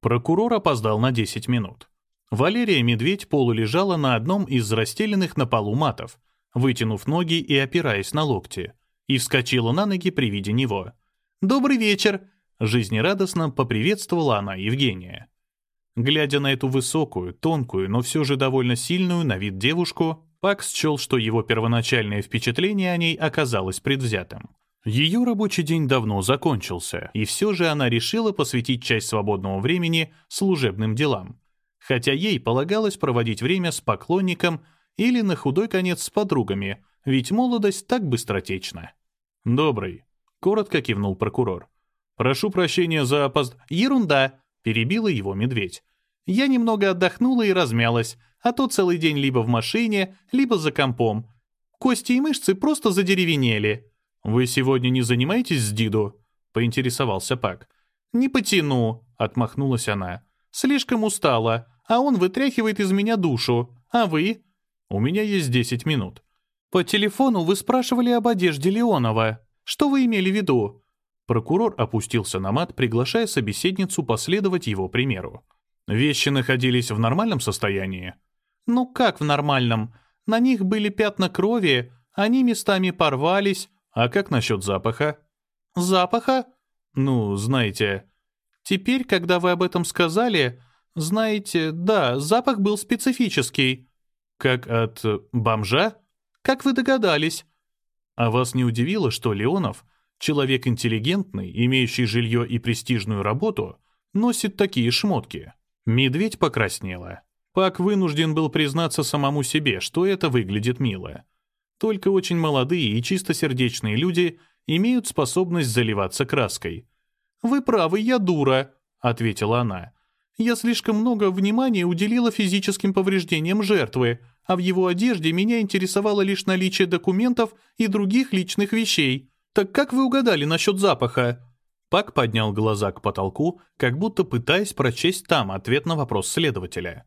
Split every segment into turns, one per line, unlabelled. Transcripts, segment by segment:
Прокурор опоздал на 10 минут. Валерия Медведь полулежала на одном из расстеленных на полу матов, вытянув ноги и опираясь на локти, и вскочила на ноги при виде него. «Добрый вечер!» — жизнерадостно поприветствовала она Евгения. Глядя на эту высокую, тонкую, но все же довольно сильную на вид девушку, Пак счел, что его первоначальное впечатление о ней оказалось предвзятым. Ее рабочий день давно закончился, и все же она решила посвятить часть свободного времени служебным делам, хотя ей полагалось проводить время с поклонником или на худой конец с подругами, ведь молодость так быстротечна. «Добрый», — коротко кивнул прокурор. «Прошу прощения за опозд...» «Ерунда», — перебила его медведь. «Я немного отдохнула и размялась, а то целый день либо в машине, либо за компом. Кости и мышцы просто задеревенели». «Вы сегодня не занимаетесь с Дидо?» — поинтересовался Пак. «Не потяну», — отмахнулась она. «Слишком устала, а он вытряхивает из меня душу. А вы?» «У меня есть десять минут». «По телефону вы спрашивали об одежде Леонова. Что вы имели в виду?» Прокурор опустился на мат, приглашая собеседницу последовать его примеру. «Вещи находились в нормальном состоянии?» «Ну как в нормальном? На них были пятна крови, они местами порвались, а как насчет запаха? Запаха? Ну, знаете. Теперь, когда вы об этом сказали, знаете, да, запах был специфический. Как от бомжа? Как вы догадались? А вас не удивило, что Леонов, человек интеллигентный, имеющий жилье и престижную работу, носит такие шмотки? Медведь покраснела. Пак вынужден был признаться самому себе, что это выглядит мило. Только очень молодые и чистосердечные люди имеют способность заливаться краской. «Вы правы, я дура», — ответила она. «Я слишком много внимания уделила физическим повреждениям жертвы, а в его одежде меня интересовало лишь наличие документов и других личных вещей. Так как вы угадали насчет запаха?» Пак поднял глаза к потолку, как будто пытаясь прочесть там ответ на вопрос следователя.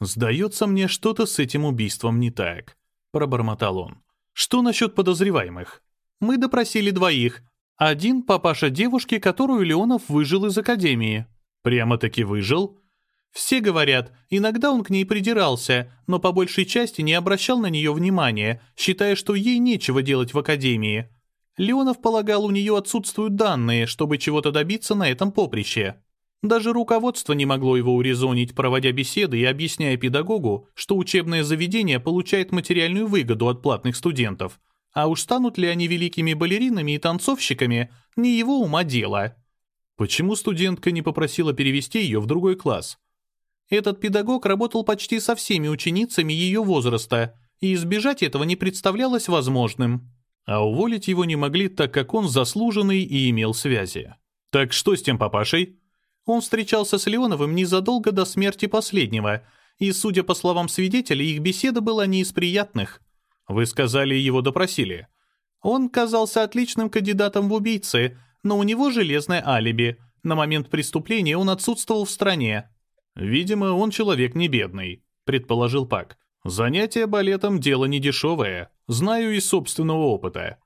«Сдается мне, что-то с этим убийством не так. — пробормотал он. «Что насчет подозреваемых?» «Мы допросили двоих. Один — папаша девушки, которую Леонов выжил из академии». «Прямо-таки выжил?» «Все говорят, иногда он к ней придирался, но по большей части не обращал на нее внимания, считая, что ей нечего делать в академии. Леонов полагал, у нее отсутствуют данные, чтобы чего-то добиться на этом поприще. Даже руководство не могло его урезонить, проводя беседы и объясняя педагогу, что учебное заведение получает материальную выгоду от платных студентов. А уж станут ли они великими балеринами и танцовщиками, не его ума дело. Почему студентка не попросила перевести ее в другой класс? Этот педагог работал почти со всеми ученицами ее возраста, и избежать этого не представлялось возможным. А уволить его не могли, так как он заслуженный и имел связи. «Так что с тем папашей?» Он встречался с Леоновым незадолго до смерти последнего, и, судя по словам свидетелей, их беседа была не из приятных. Вы сказали, его допросили. Он казался отличным кандидатом в убийцы, но у него железное алиби. На момент преступления он отсутствовал в стране. «Видимо, он человек не бедный», — предположил Пак. «Занятие балетом — дело недешевое. Знаю из собственного опыта».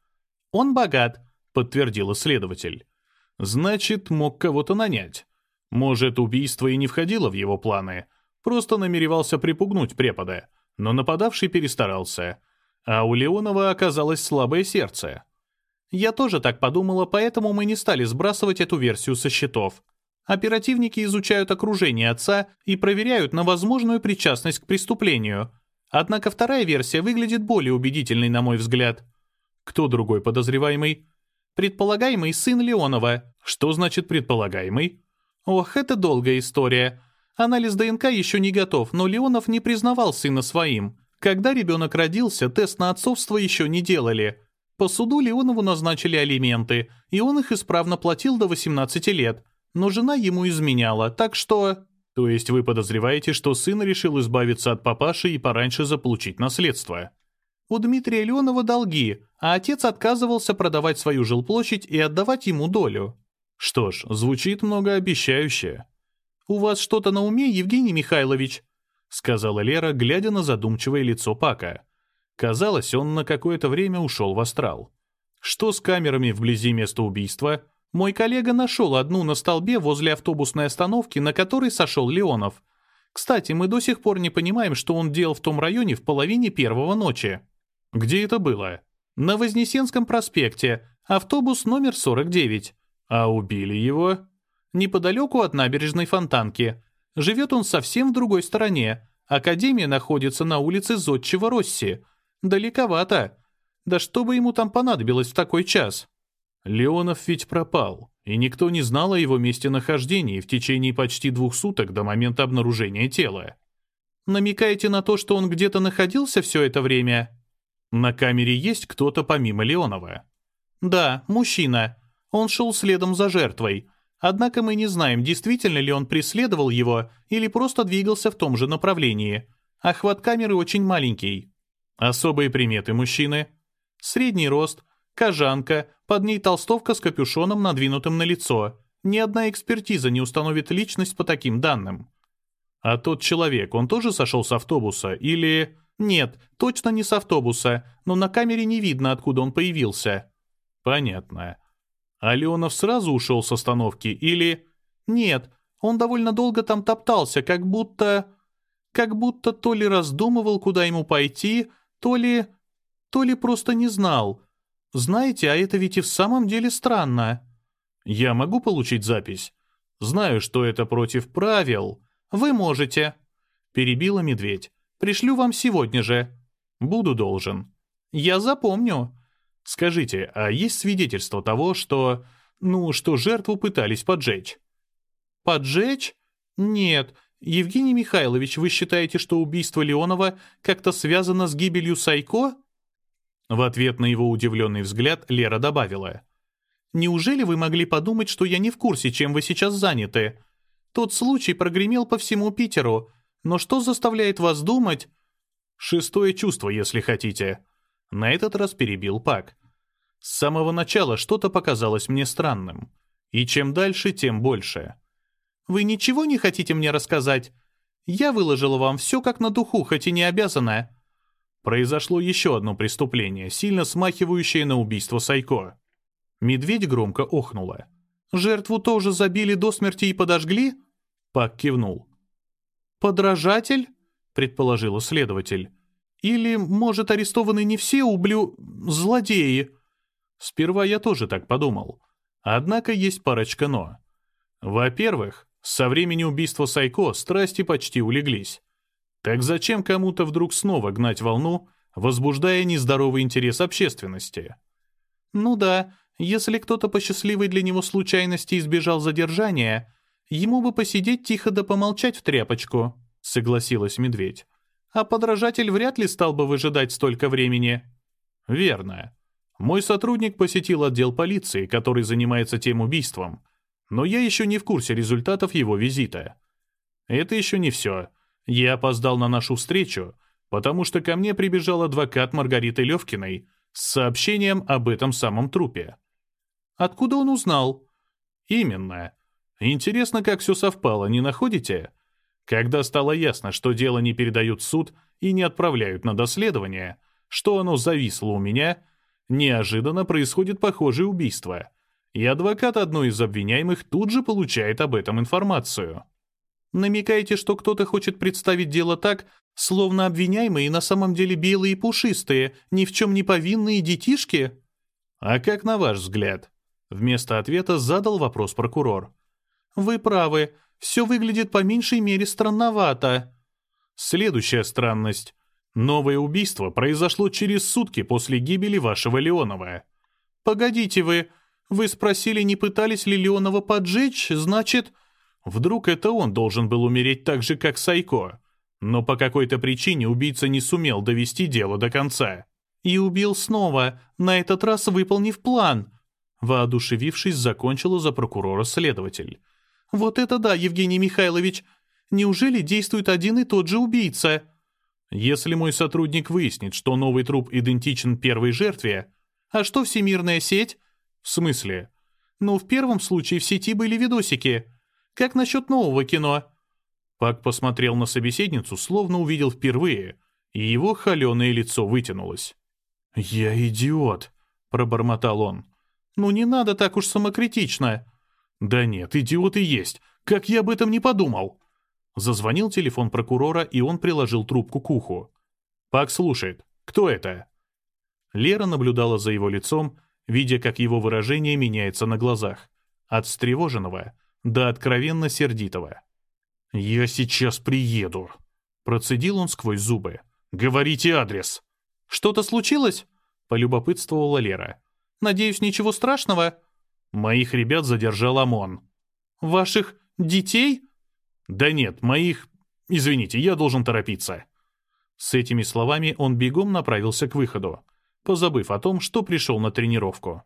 «Он богат», — подтвердил исследователь. «Значит, мог кого-то нанять. Может, убийство и не входило в его планы, просто намеревался припугнуть препода, но нападавший перестарался. А у Леонова оказалось слабое сердце. Я тоже так подумала, поэтому мы не стали сбрасывать эту версию со счетов. Оперативники изучают окружение отца и проверяют на возможную причастность к преступлению. Однако вторая версия выглядит более убедительной, на мой взгляд. Кто другой подозреваемый? Предполагаемый сын Леонова. Что значит предполагаемый? Ох, это долгая история. Анализ ДНК еще не готов, но Леонов не признавал сына своим. Когда ребенок родился, тест на отцовство еще не делали. По суду Леонову назначили алименты, и он их исправно платил до 18 лет. Но жена ему изменяла, так что... То есть вы подозреваете, что сын решил избавиться от папаши и пораньше заполучить наследство? У Дмитрия Леонова долги, а отец отказывался продавать свою жилплощадь и отдавать ему долю. Что ж, звучит многообещающе. «У вас что-то на уме, Евгений Михайлович?» — сказала Лера, глядя на задумчивое лицо Пака. Казалось, он на какое-то время ушел в астрал. «Что с камерами вблизи места убийства?» Мой коллега нашел одну на столбе возле автобусной остановки, на которой сошел Леонов. Кстати, мы до сих пор не понимаем, что он делал в том районе в половине первого ночи. Где это было? На Вознесенском проспекте. Автобус номер 49. А убили его? Неподалеку от набережной Фонтанки. Живет он совсем в другой стороне. Академия находится на улице Зодчего Росси. Далековато. Да что бы ему там понадобилось в такой час? Леонов ведь пропал, и никто не знал о его местонахождении в течение почти двух суток до момента обнаружения тела. Намекаете на то, что он где-то находился все это время? На камере есть кто-то помимо Леонова? Да, мужчина. Он шел следом за жертвой. Однако мы не знаем, действительно ли он преследовал его или просто двигался в том же направлении. Охват камеры очень маленький. Особые приметы мужчины. Средний рост, кожанка, под ней толстовка с капюшоном, надвинутым на лицо. Ни одна экспертиза не установит личность по таким данным. А тот человек, он тоже сошел с автобуса или... Нет, точно не с автобуса, но на камере не видно, откуда он появился. Понятно. А Леонов сразу ушел с остановки или... Нет, он довольно долго там топтался, как будто... Как будто то ли раздумывал, куда ему пойти, то ли... То ли просто не знал. Знаете, а это ведь и в самом деле странно. Я могу получить запись? Знаю, что это против правил. Вы можете. Перебила медведь. Пришлю вам сегодня же. Буду должен. Я запомню. Скажите, а есть свидетельство того, что... Ну, что жертву пытались поджечь? Поджечь? Нет. Евгений Михайлович, вы считаете, что убийство Леонова как-то связано с гибелью Сайко? В ответ на его удивленный взгляд Лера добавила. «Неужели вы могли подумать, что я не в курсе, чем вы сейчас заняты? Тот случай прогремел по всему Питеру, но что заставляет вас думать...» «Шестое чувство, если хотите». На этот раз перебил Пак. «С самого начала что-то показалось мне странным. И чем дальше, тем больше». «Вы ничего не хотите мне рассказать? Я выложила вам все как на духу, хоть и не обязана произошло еще одно преступление, сильно смахивающее на убийство Сайко. Медведь громко охнула. «Жертву тоже забили до смерти и подожгли?» Пак кивнул. «Подражатель?» — предположила следователь. «Или, может, арестованы не все ублю... злодеи?» Сперва я тоже так подумал. Однако есть парочка «но». Во-первых, со времени убийства Сайко страсти почти улеглись. Так зачем кому-то вдруг снова гнать волну, возбуждая нездоровый интерес общественности? Ну да, если кто-то по счастливой для него случайности избежал задержания, ему бы посидеть тихо да помолчать в тряпочку, согласилась медведь. А подражатель вряд ли стал бы выжидать столько времени. Верно. Мой сотрудник посетил отдел полиции, который занимается тем убийством, но я еще не в курсе результатов его визита. Это еще не все. Я опоздал на нашу встречу, потому что ко мне прибежал адвокат Маргариты Левкиной с сообщением об этом самом трупе. Откуда он узнал? Именно. Интересно, как все совпало, не находите? Когда стало ясно, что дело не передают в суд и не отправляют на доследование, что оно зависло у меня, неожиданно происходит похожее убийство, и адвокат одной из обвиняемых тут же получает об этом информацию. Намекаете, что кто-то хочет представить дело так, словно обвиняемые на самом деле белые и пушистые, ни в чем не повинные детишки? А как на ваш взгляд? Вместо ответа задал вопрос прокурор. Вы правы, все выглядит по меньшей мере странновато. Следующая странность. Новое убийство произошло через сутки после гибели вашего Леонова. Погодите вы, вы спросили, не пытались ли Леонова поджечь, значит... Вдруг это он должен был умереть так же, как Сайко. Но по какой-то причине убийца не сумел довести дело до конца. И убил снова, на этот раз выполнив план. Воодушевившись, закончила за прокурора следователь. «Вот это да, Евгений Михайлович! Неужели действует один и тот же убийца?» «Если мой сотрудник выяснит, что новый труп идентичен первой жертве...» «А что всемирная сеть?» «В смысле?» «Ну, в первом случае в сети были видосики. Как насчет нового кино?» Пак посмотрел на собеседницу, словно увидел впервые, и его холеное лицо вытянулось. «Я идиот», — пробормотал он. «Ну не надо так уж самокритично». «Да нет, идиот и есть. Как я об этом не подумал?» Зазвонил телефон прокурора, и он приложил трубку к уху. «Пак слушает. Кто это?» Лера наблюдала за его лицом, видя, как его выражение меняется на глазах. От встревоженного до откровенно сердитого. «Я сейчас приеду», — процедил он сквозь зубы. «Говорите адрес». «Что-то случилось?» — полюбопытствовала Лера. «Надеюсь, ничего страшного?» «Моих ребят задержал ОМОН». «Ваших детей?» «Да нет, моих... Извините, я должен торопиться». С этими словами он бегом направился к выходу, позабыв о том, что пришел на тренировку.